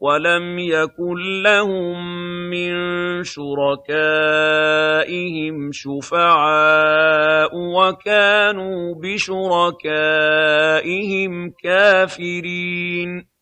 وَلَمْ يَكُن لَّهُم مِّن شُرَكَائِهِمْ شُفَعَاءُ وَكَانُوا بِشُرَكَائِهِمْ كَافِرِينَ